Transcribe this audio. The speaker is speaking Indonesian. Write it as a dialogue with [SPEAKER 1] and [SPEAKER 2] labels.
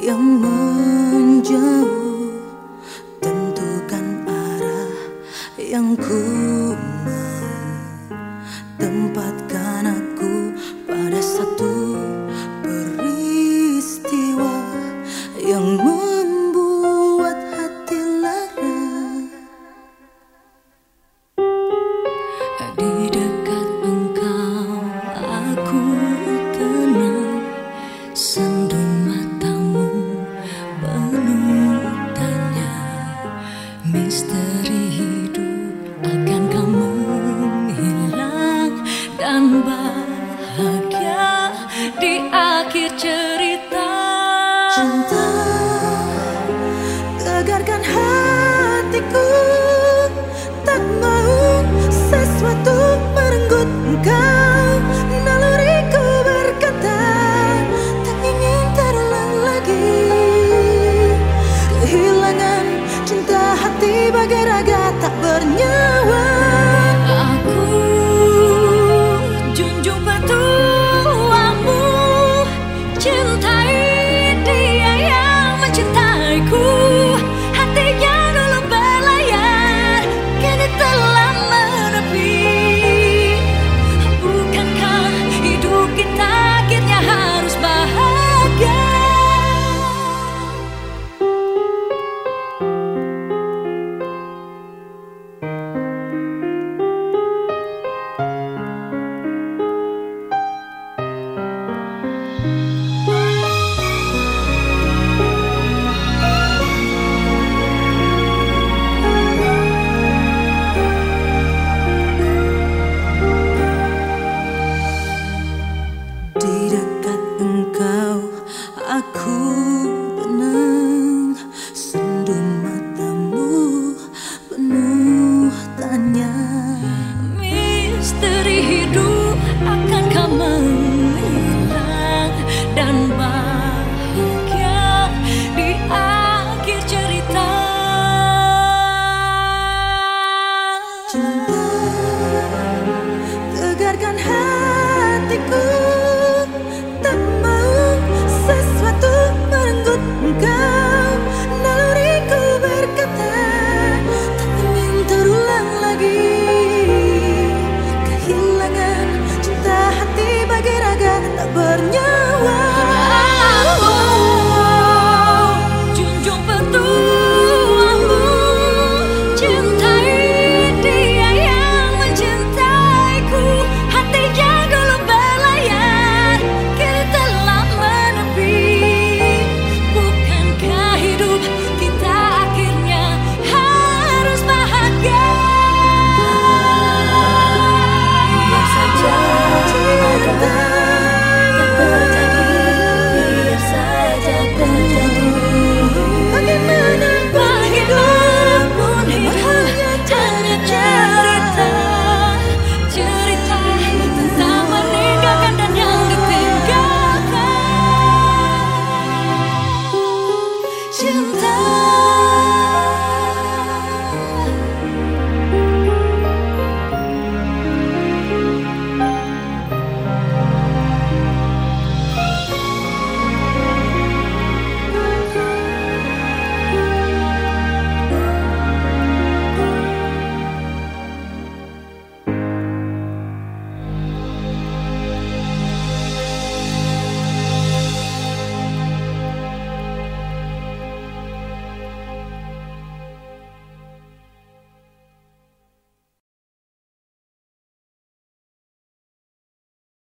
[SPEAKER 1] yang menjauh. Tentukan arah yang ku mau. Tempatkan aku
[SPEAKER 2] hari